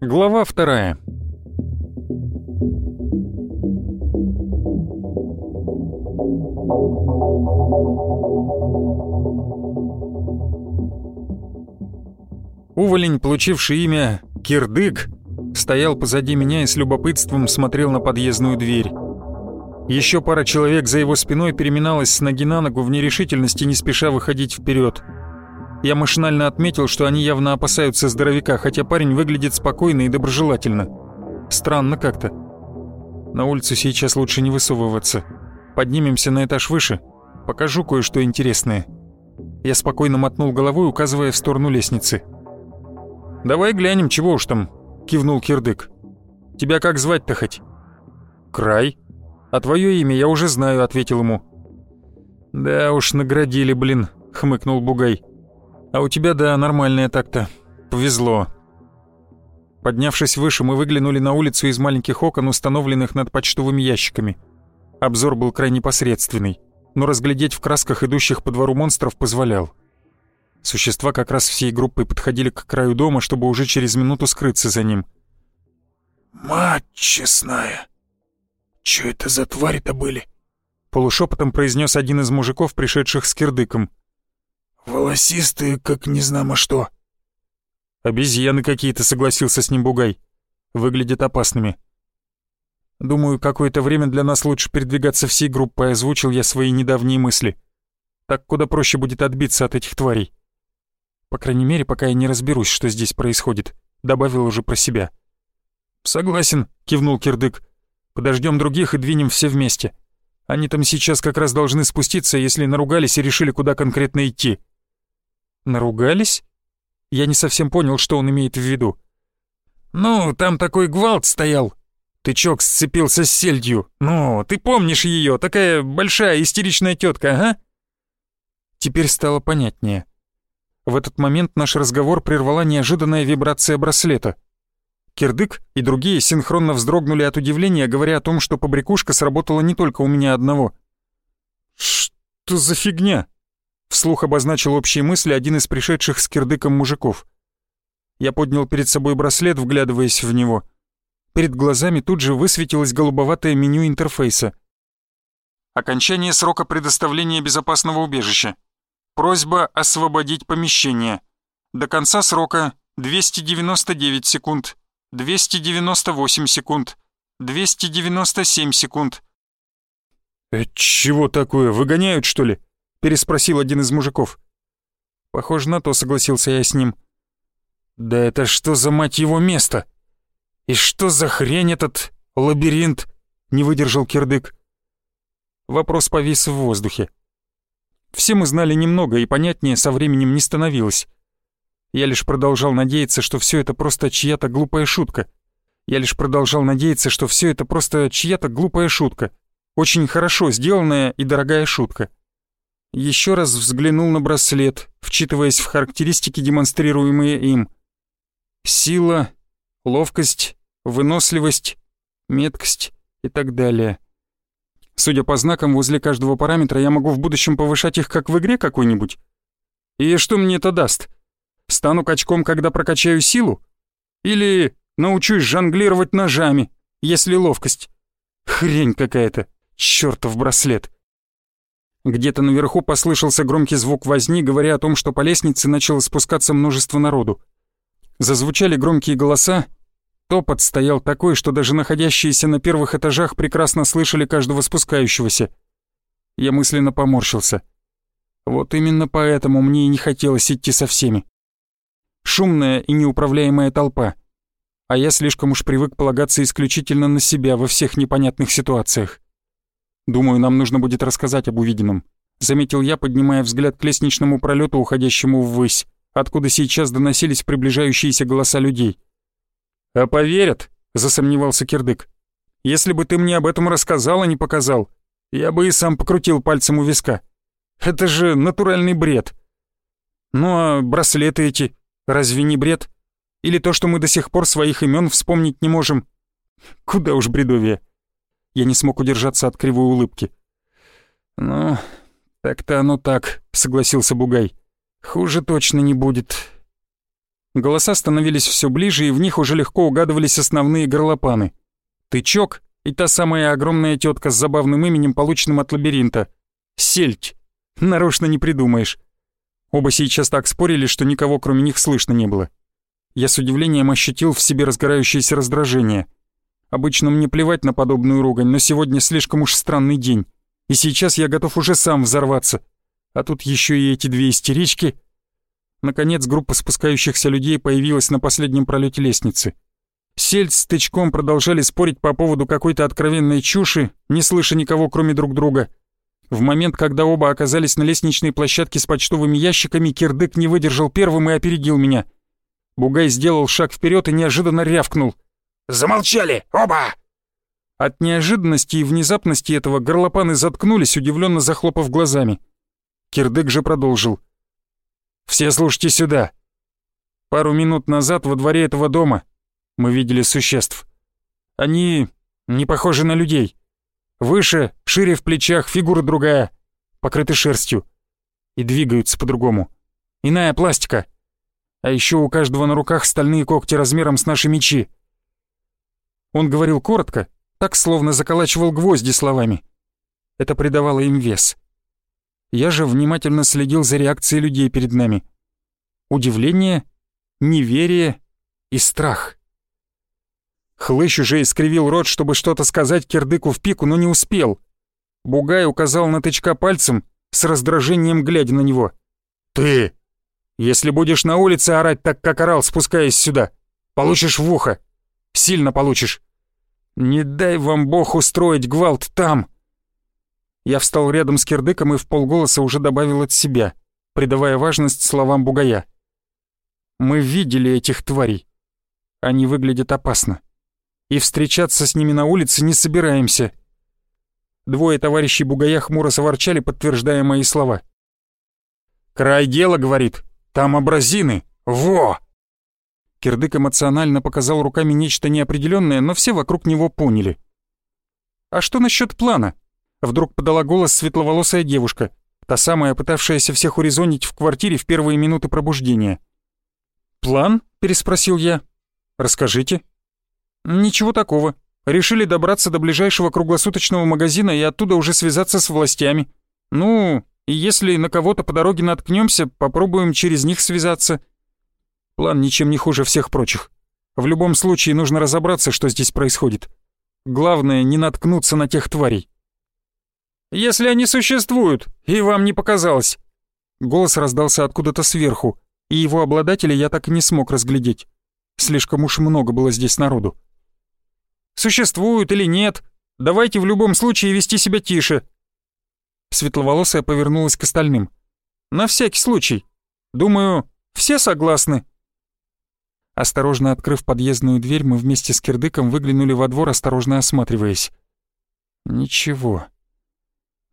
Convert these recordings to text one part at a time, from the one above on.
Глава вторая. Уволень, получивший имя Кирдык, стоял позади меня и с любопытством смотрел на подъездную дверь. Еще пара человек за его спиной переминалась с ноги на ногу в нерешительности, не спеша выходить вперед. Я машинально отметил, что они явно опасаются здоровяка, хотя парень выглядит спокойно и доброжелательно. Странно как-то. На улицу сейчас лучше не высовываться. Поднимемся на этаж выше. Покажу кое-что интересное. Я спокойно мотнул головой, указывая в сторону лестницы. «Давай глянем, чего уж там», — кивнул Кирдык. «Тебя как звать-то хоть?» «Край». «А твое имя я уже знаю», — ответил ему. «Да уж, наградили, блин», — хмыкнул Бугай. «А у тебя, да, нормальное так-то. Повезло». Поднявшись выше, мы выглянули на улицу из маленьких окон, установленных над почтовыми ящиками. Обзор был крайне посредственный, но разглядеть в красках идущих по двору монстров позволял. Существа как раз всей группой подходили к краю дома, чтобы уже через минуту скрыться за ним. «Мать честная! Чё это за твари-то были?» Полушепотом произнес один из мужиков, пришедших с кирдыком. «Волосистые, как не знамо что». «Обезьяны какие-то», — согласился с ним Бугай. «Выглядят опасными». «Думаю, какое-то время для нас лучше передвигаться всей группой», — озвучил я свои недавние мысли. «Так куда проще будет отбиться от этих тварей». По крайней мере, пока я не разберусь, что здесь происходит», — добавил уже про себя. «Согласен», — кивнул Кирдык. «Подождем других и двинем все вместе. Они там сейчас как раз должны спуститься, если наругались и решили, куда конкретно идти». «Наругались?» Я не совсем понял, что он имеет в виду. «Ну, там такой гвалт стоял. Тычок сцепился с сельдью. Ну, ты помнишь ее, такая большая истеричная тетка, ага?» Теперь стало понятнее. В этот момент наш разговор прервала неожиданная вибрация браслета. Кирдык и другие синхронно вздрогнули от удивления, говоря о том, что побрякушка сработала не только у меня одного. «Что за фигня?» — вслух обозначил общие мысли один из пришедших с кирдыком мужиков. Я поднял перед собой браслет, вглядываясь в него. Перед глазами тут же высветилось голубоватое меню интерфейса. Окончание срока предоставления безопасного убежища. Просьба освободить помещение. До конца срока 299 секунд, 298 секунд, 297 секунд. «Это чего такое, выгоняют, что ли?» — переспросил один из мужиков. «Похоже на то», — согласился я с ним. «Да это что за мать его место? И что за хрень этот лабиринт?» — не выдержал Кирдык. Вопрос повис в воздухе. Все мы знали немного, и понятнее со временем не становилось. Я лишь продолжал надеяться, что все это просто чья-то глупая шутка. Я лишь продолжал надеяться, что все это просто чья-то глупая шутка. Очень хорошо сделанная и дорогая шутка. Еще раз взглянул на браслет, вчитываясь в характеристики, демонстрируемые им. Сила, ловкость, выносливость, меткость и так далее. Судя по знакам возле каждого параметра, я могу в будущем повышать их как в игре какой-нибудь. И что мне это даст? Стану качком, когда прокачаю силу? Или научусь жонглировать ножами, если ловкость? Хрень какая-то, чертов браслет. Где-то наверху послышался громкий звук возни, говоря о том, что по лестнице начало спускаться множество народу. Зазвучали громкие голоса, Топот стоял такой, что даже находящиеся на первых этажах прекрасно слышали каждого спускающегося. Я мысленно поморщился. Вот именно поэтому мне и не хотелось идти со всеми. Шумная и неуправляемая толпа. А я слишком уж привык полагаться исключительно на себя во всех непонятных ситуациях. Думаю, нам нужно будет рассказать об увиденном. Заметил я, поднимая взгляд к лестничному пролету, уходящему ввысь, откуда сейчас доносились приближающиеся голоса людей. «А поверят?» — засомневался Кирдык. «Если бы ты мне об этом рассказал, а не показал, я бы и сам покрутил пальцем у виска. Это же натуральный бред. Ну а браслеты эти, разве не бред? Или то, что мы до сих пор своих имен вспомнить не можем? Куда уж бредовее». Я не смог удержаться от кривой улыбки. «Ну, так-то оно так», — согласился Бугай. «Хуже точно не будет». Голоса становились все ближе, и в них уже легко угадывались основные горлопаны. Тычок и та самая огромная тетка с забавным именем, полученным от лабиринта. Сельдь. Нарочно не придумаешь. Оба сейчас так спорили, что никого кроме них слышно не было. Я с удивлением ощутил в себе разгорающееся раздражение. Обычно мне плевать на подобную ругань, но сегодня слишком уж странный день. И сейчас я готов уже сам взорваться. А тут еще и эти две истерички. Наконец группа спускающихся людей появилась на последнем пролете лестницы. Сельдь с тычком продолжали спорить по поводу какой-то откровенной чуши, не слыша никого кроме друг друга. В момент, когда оба оказались на лестничной площадке с почтовыми ящиками, Кирдык не выдержал первым и опередил меня. Бугай сделал шаг вперед и неожиданно рявкнул. «Замолчали! Оба!» От неожиданности и внезапности этого горлопаны заткнулись, удивленно захлопав глазами. Кирдык же продолжил. «Все слушайте сюда. Пару минут назад во дворе этого дома мы видели существ. Они не похожи на людей. Выше, шире в плечах, фигура другая, покрыты шерстью. И двигаются по-другому. Иная пластика. А еще у каждого на руках стальные когти размером с наши мечи. Он говорил коротко, так словно заколачивал гвозди словами. Это придавало им вес. Я же внимательно следил за реакцией людей перед нами. Удивление, неверие и страх. Хлыщ уже искривил рот, чтобы что-то сказать кирдыку в пику, но не успел. Бугай указал на тычка пальцем, с раздражением глядя на него. «Ты! Если будешь на улице орать так, как орал, спускаясь сюда, получишь в ухо. Сильно получишь. Не дай вам бог устроить гвалт там!» Я встал рядом с кирдыком и в полголоса уже добавил от себя, придавая важность словам бугая. «Мы видели этих тварей. Они выглядят опасно и встречаться с ними на улице не собираемся». Двое товарищей Бугая хмуро заворчали, подтверждая мои слова. «Край дела, — говорит, — там абразины. Во!» Кирдык эмоционально показал руками нечто неопределенное, но все вокруг него поняли. «А что насчет плана?» Вдруг подала голос светловолосая девушка, та самая, пытавшаяся всех урезонить в квартире в первые минуты пробуждения. «План?» — переспросил я. «Расскажите». «Ничего такого. Решили добраться до ближайшего круглосуточного магазина и оттуда уже связаться с властями. Ну, и если на кого-то по дороге наткнемся, попробуем через них связаться. План ничем не хуже всех прочих. В любом случае нужно разобраться, что здесь происходит. Главное, не наткнуться на тех тварей. «Если они существуют, и вам не показалось!» Голос раздался откуда-то сверху, и его обладателя я так и не смог разглядеть. Слишком уж много было здесь народу существуют или нет. Давайте в любом случае вести себя тише». Светловолосая повернулась к остальным. «На всякий случай. Думаю, все согласны?» Осторожно открыв подъездную дверь, мы вместе с Кирдыком выглянули во двор, осторожно осматриваясь. Ничего.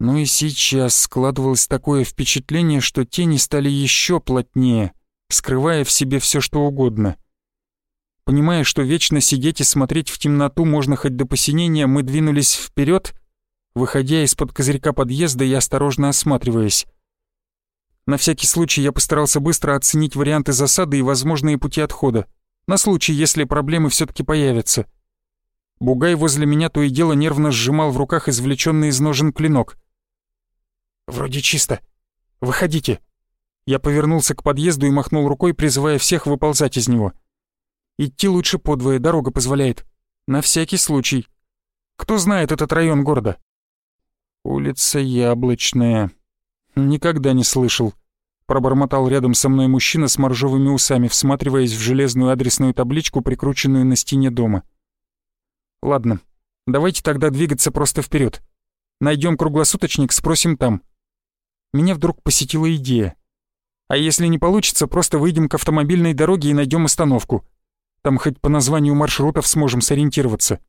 Ну и сейчас складывалось такое впечатление, что тени стали еще плотнее, скрывая в себе все что угодно. Понимая, что вечно сидеть и смотреть в темноту можно хоть до посинения, мы двинулись вперед, выходя из-под козырька подъезда и осторожно осматриваясь. На всякий случай я постарался быстро оценить варианты засады и возможные пути отхода, на случай, если проблемы все таки появятся. Бугай возле меня то и дело нервно сжимал в руках извлеченный из ножен клинок. «Вроде чисто. Выходите». Я повернулся к подъезду и махнул рукой, призывая всех выползать из него. Идти лучше подвое, дорога позволяет. На всякий случай. Кто знает этот район города? Улица Яблочная. Никогда не слышал. Пробормотал рядом со мной мужчина с моржовыми усами, всматриваясь в железную адресную табличку, прикрученную на стене дома. Ладно, давайте тогда двигаться просто вперед. Найдем круглосуточник, спросим там. Меня вдруг посетила идея. А если не получится, просто выйдем к автомобильной дороге и найдем остановку. Там хоть по названию маршрутов сможем сориентироваться».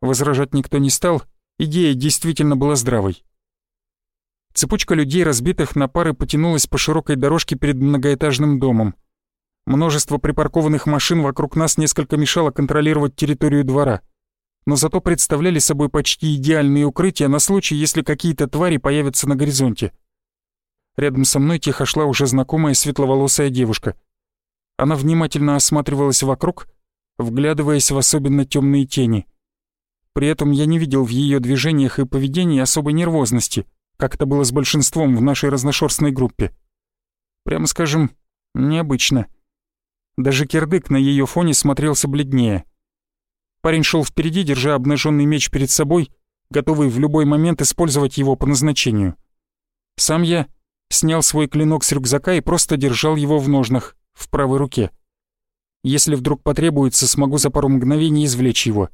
Возражать никто не стал, идея действительно была здравой. Цепочка людей, разбитых на пары, потянулась по широкой дорожке перед многоэтажным домом. Множество припаркованных машин вокруг нас несколько мешало контролировать территорию двора. но зато представляли собой почти идеальные укрытия на случай, если какие-то твари появятся на горизонте. Рядом со мной тихо шла уже знакомая светловолосая девушка. Она внимательно осматривалась вокруг, вглядываясь в особенно темные тени. При этом я не видел в ее движениях и поведении особой нервозности, как это было с большинством в нашей разношерстной группе. Прямо скажем, необычно. Даже кирдык на ее фоне смотрелся бледнее. Парень шел впереди, держа обнаженный меч перед собой, готовый в любой момент использовать его по назначению. Сам я снял свой клинок с рюкзака и просто держал его в ножнах, в правой руке. Если вдруг потребуется, смогу за пару мгновений извлечь его.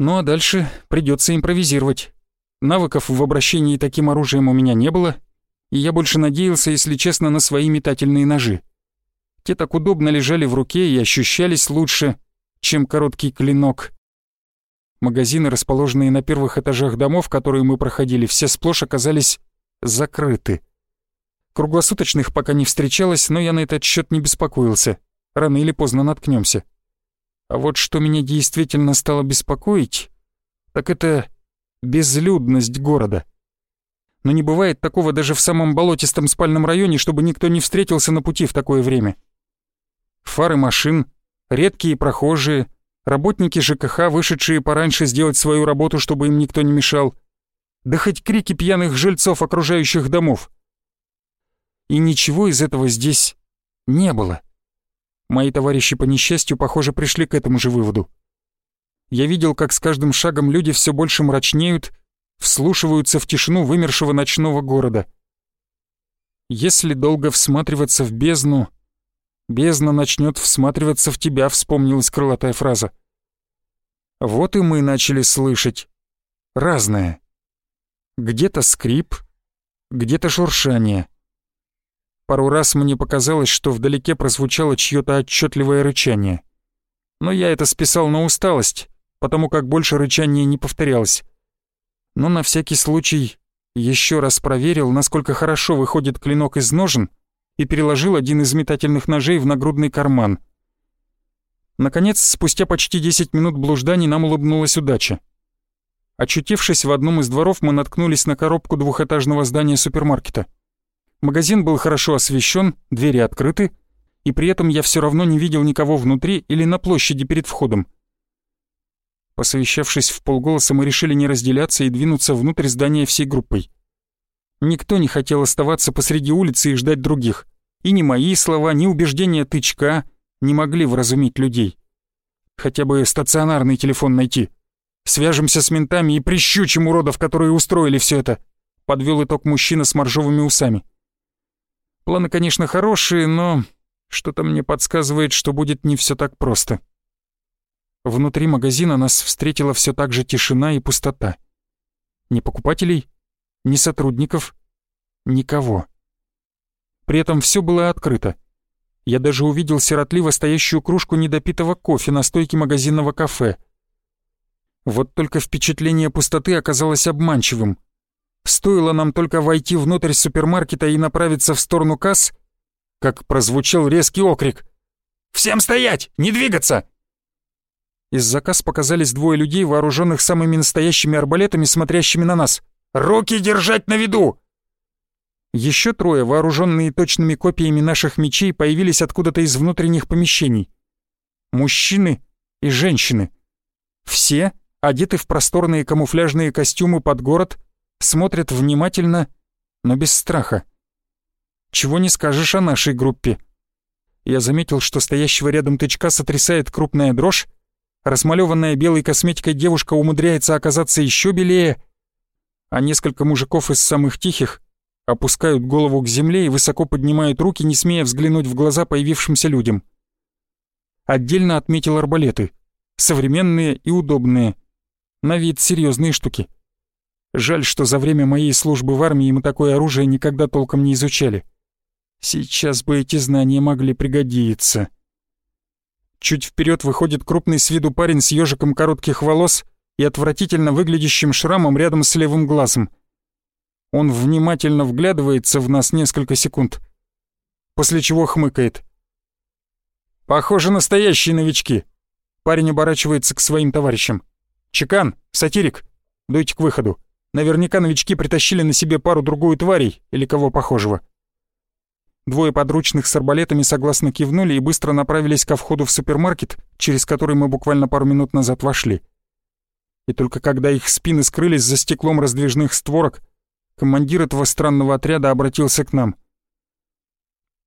Ну а дальше придется импровизировать. Навыков в обращении таким оружием у меня не было, и я больше надеялся, если честно, на свои метательные ножи. Те так удобно лежали в руке и ощущались лучше, чем короткий клинок. Магазины, расположенные на первых этажах домов, которые мы проходили, все сплошь оказались закрыты. Круглосуточных пока не встречалось, но я на этот счет не беспокоился. Рано или поздно наткнемся. А вот что меня действительно стало беспокоить, так это безлюдность города. Но не бывает такого даже в самом болотистом спальном районе, чтобы никто не встретился на пути в такое время. Фары машин, редкие прохожие, работники ЖКХ, вышедшие пораньше сделать свою работу, чтобы им никто не мешал, да хоть крики пьяных жильцов окружающих домов. И ничего из этого здесь не было. Мои товарищи по несчастью, похоже, пришли к этому же выводу. Я видел, как с каждым шагом люди все больше мрачнеют, вслушиваются в тишину вымершего ночного города. Если долго всматриваться в бездну, бездна начнет всматриваться в тебя, вспомнилась крылатая фраза. Вот и мы начали слышать. Разное. Где-то скрип, где-то шуршание. Пару раз мне показалось, что вдалеке прозвучало чьё-то отчетливое рычание. Но я это списал на усталость, потому как больше рычания не повторялось. Но на всякий случай еще раз проверил, насколько хорошо выходит клинок из ножен и переложил один из метательных ножей в нагрудный карман. Наконец, спустя почти 10 минут блужданий нам улыбнулась удача. Очутившись в одном из дворов, мы наткнулись на коробку двухэтажного здания супермаркета. Магазин был хорошо освещен, двери открыты, и при этом я все равно не видел никого внутри или на площади перед входом. Посовещавшись в полголоса, мы решили не разделяться и двинуться внутрь здания всей группой. Никто не хотел оставаться посреди улицы и ждать других. И ни мои слова, ни убеждения тычка не могли вразумить людей. Хотя бы стационарный телефон найти. Свяжемся с ментами и прищучим уродов, которые устроили все это. Подвел итог мужчина с моржовыми усами. Планы, конечно, хорошие, но что-то мне подсказывает, что будет не все так просто. Внутри магазина нас встретила все так же тишина и пустота. Ни покупателей, ни сотрудников, никого. При этом все было открыто. Я даже увидел сиротливо стоящую кружку недопитого кофе на стойке магазинного кафе. Вот только впечатление пустоты оказалось обманчивым. Стоило нам только войти внутрь супермаркета и направиться в сторону касс, как прозвучал резкий окрик. «Всем стоять! Не двигаться!» Из заказ показались двое людей, вооруженных самыми настоящими арбалетами, смотрящими на нас. «Руки держать на виду!» Еще трое, вооруженные точными копиями наших мечей, появились откуда-то из внутренних помещений. Мужчины и женщины. Все одеты в просторные камуфляжные костюмы под город, смотрят внимательно, но без страха. Чего не скажешь о нашей группе. Я заметил, что стоящего рядом тычка сотрясает крупная дрожь, Расмалеванная белой косметикой девушка умудряется оказаться еще белее, а несколько мужиков из самых тихих опускают голову к земле и высоко поднимают руки, не смея взглянуть в глаза появившимся людям. Отдельно отметил арбалеты. Современные и удобные. На вид серьезные штуки. Жаль, что за время моей службы в армии мы такое оружие никогда толком не изучали. Сейчас бы эти знания могли пригодиться. Чуть вперед выходит крупный с виду парень с ежиком коротких волос и отвратительно выглядящим шрамом рядом с левым глазом. Он внимательно вглядывается в нас несколько секунд, после чего хмыкает. «Похоже, настоящие новички». Парень оборачивается к своим товарищам. «Чекан, сатирик, дуйте к выходу. Наверняка новички притащили на себе пару-другую тварей или кого похожего». Двое подручных с арбалетами согласно кивнули и быстро направились ко входу в супермаркет, через который мы буквально пару минут назад вошли. И только когда их спины скрылись за стеклом раздвижных створок, командир этого странного отряда обратился к нам.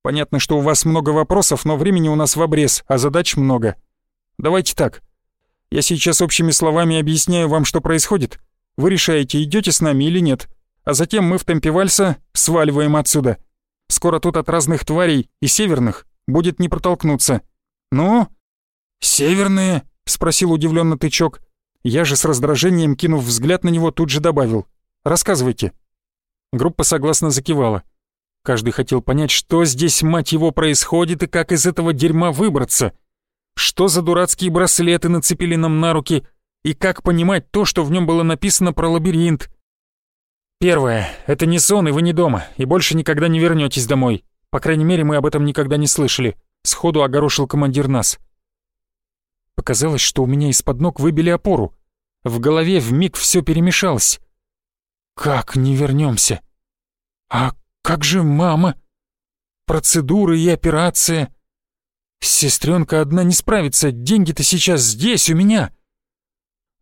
«Понятно, что у вас много вопросов, но времени у нас в обрез, а задач много. Давайте так. Я сейчас общими словами объясняю вам, что происходит. Вы решаете, идете с нами или нет. А затем мы в темпе вальса сваливаем отсюда. Скоро тут от разных тварей и северных будет не протолкнуться. Ну? Северные? спросил удивленно тычок. Я же с раздражением, кинув взгляд на него, тут же добавил. Рассказывайте. Группа согласно закивала. Каждый хотел понять, что здесь, мать его, происходит и как из этого дерьма выбраться. Что за дурацкие браслеты нацепили нам на руки и как понимать то, что в нем было написано про лабиринт. Первое. Это не сон, и вы не дома, и больше никогда не вернетесь домой. По крайней мере, мы об этом никогда не слышали. Сходу огорошил командир нас. Показалось, что у меня из-под ног выбили опору. В голове вмиг все перемешалось. Как не вернемся? А как же мама? Процедуры и операция. Сестренка одна не справится, деньги-то сейчас здесь, у меня.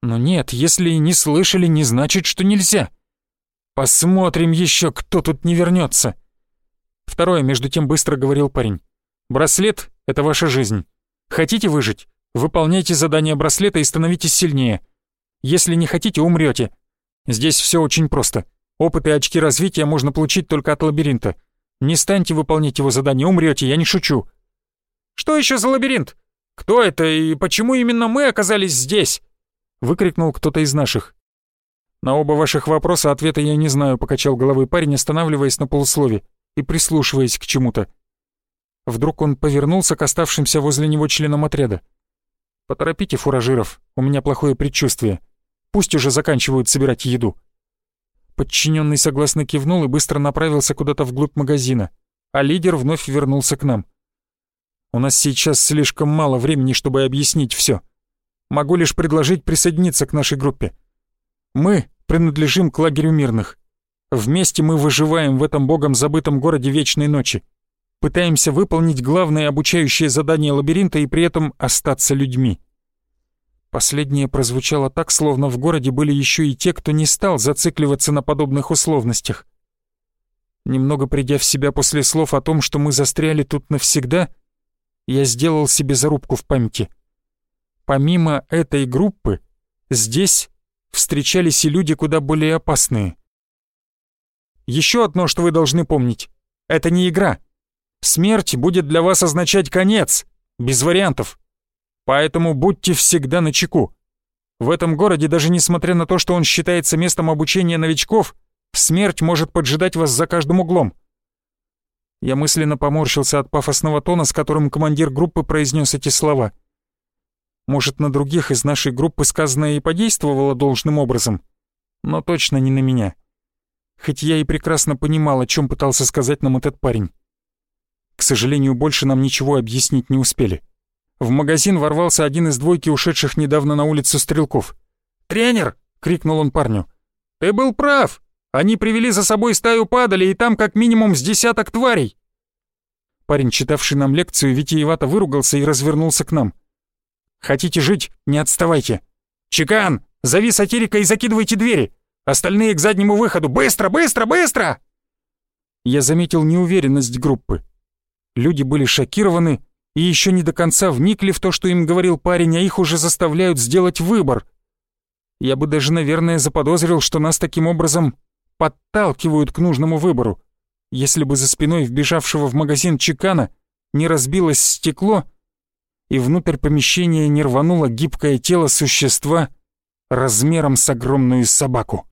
Но нет, если не слышали, не значит, что нельзя. Посмотрим еще, кто тут не вернется. Второе, между тем, быстро говорил парень. Браслет — это ваша жизнь. Хотите выжить? Выполняйте задание браслета и становитесь сильнее. Если не хотите, умрете. Здесь все очень просто. Опыт и очки развития можно получить только от лабиринта. Не станьте выполнять его задание, умрете, я не шучу. Что еще за лабиринт? Кто это и почему именно мы оказались здесь? Выкрикнул кто-то из наших. На оба ваших вопроса ответа я не знаю, покачал головой парень, останавливаясь на полуслове и прислушиваясь к чему-то. Вдруг он повернулся к оставшимся возле него членам отряда. «Поторопите фуражиров, у меня плохое предчувствие. Пусть уже заканчивают собирать еду». Подчиненный согласно кивнул и быстро направился куда-то вглубь магазина, а лидер вновь вернулся к нам. «У нас сейчас слишком мало времени, чтобы объяснить все. Могу лишь предложить присоединиться к нашей группе. Мы принадлежим к лагерю мирных. Вместе мы выживаем в этом богом забытом городе Вечной Ночи. Пытаемся выполнить главное обучающее задание лабиринта и при этом остаться людьми. Последнее прозвучало так, словно в городе были еще и те, кто не стал зацикливаться на подобных условностях. Немного придя в себя после слов о том, что мы застряли тут навсегда, я сделал себе зарубку в памяти. Помимо этой группы, здесь встречались и люди куда более опасные. Еще одно, что вы должны помнить. Это не игра. Смерть будет для вас означать конец, без вариантов. Поэтому будьте всегда начеку. В этом городе, даже несмотря на то, что он считается местом обучения новичков, смерть может поджидать вас за каждым углом. Я мысленно поморщился от пафосного тона, с которым командир группы произнес эти слова. Может, на других из нашей группы сказанное и подействовало должным образом, но точно не на меня. Хоть я и прекрасно понимал, о чем пытался сказать нам этот парень. К сожалению, больше нам ничего объяснить не успели. В магазин ворвался один из двойки ушедших недавно на улицу стрелков. «Тренер!» — крикнул он парню. «Ты был прав! Они привели за собой стаю падали, и там как минимум с десяток тварей!» Парень, читавший нам лекцию, витиевато выругался и развернулся к нам. «Хотите жить? Не отставайте! Чекан, зови сатирика и закидывайте двери! Остальные к заднему выходу! Быстро, быстро, быстро!» Я заметил неуверенность группы. Люди были шокированы и еще не до конца вникли в то, что им говорил парень, а их уже заставляют сделать выбор. Я бы даже, наверное, заподозрил, что нас таким образом подталкивают к нужному выбору. Если бы за спиной вбежавшего в магазин чекана не разбилось стекло, и внутрь помещения не рвануло гибкое тело существа размером с огромную собаку.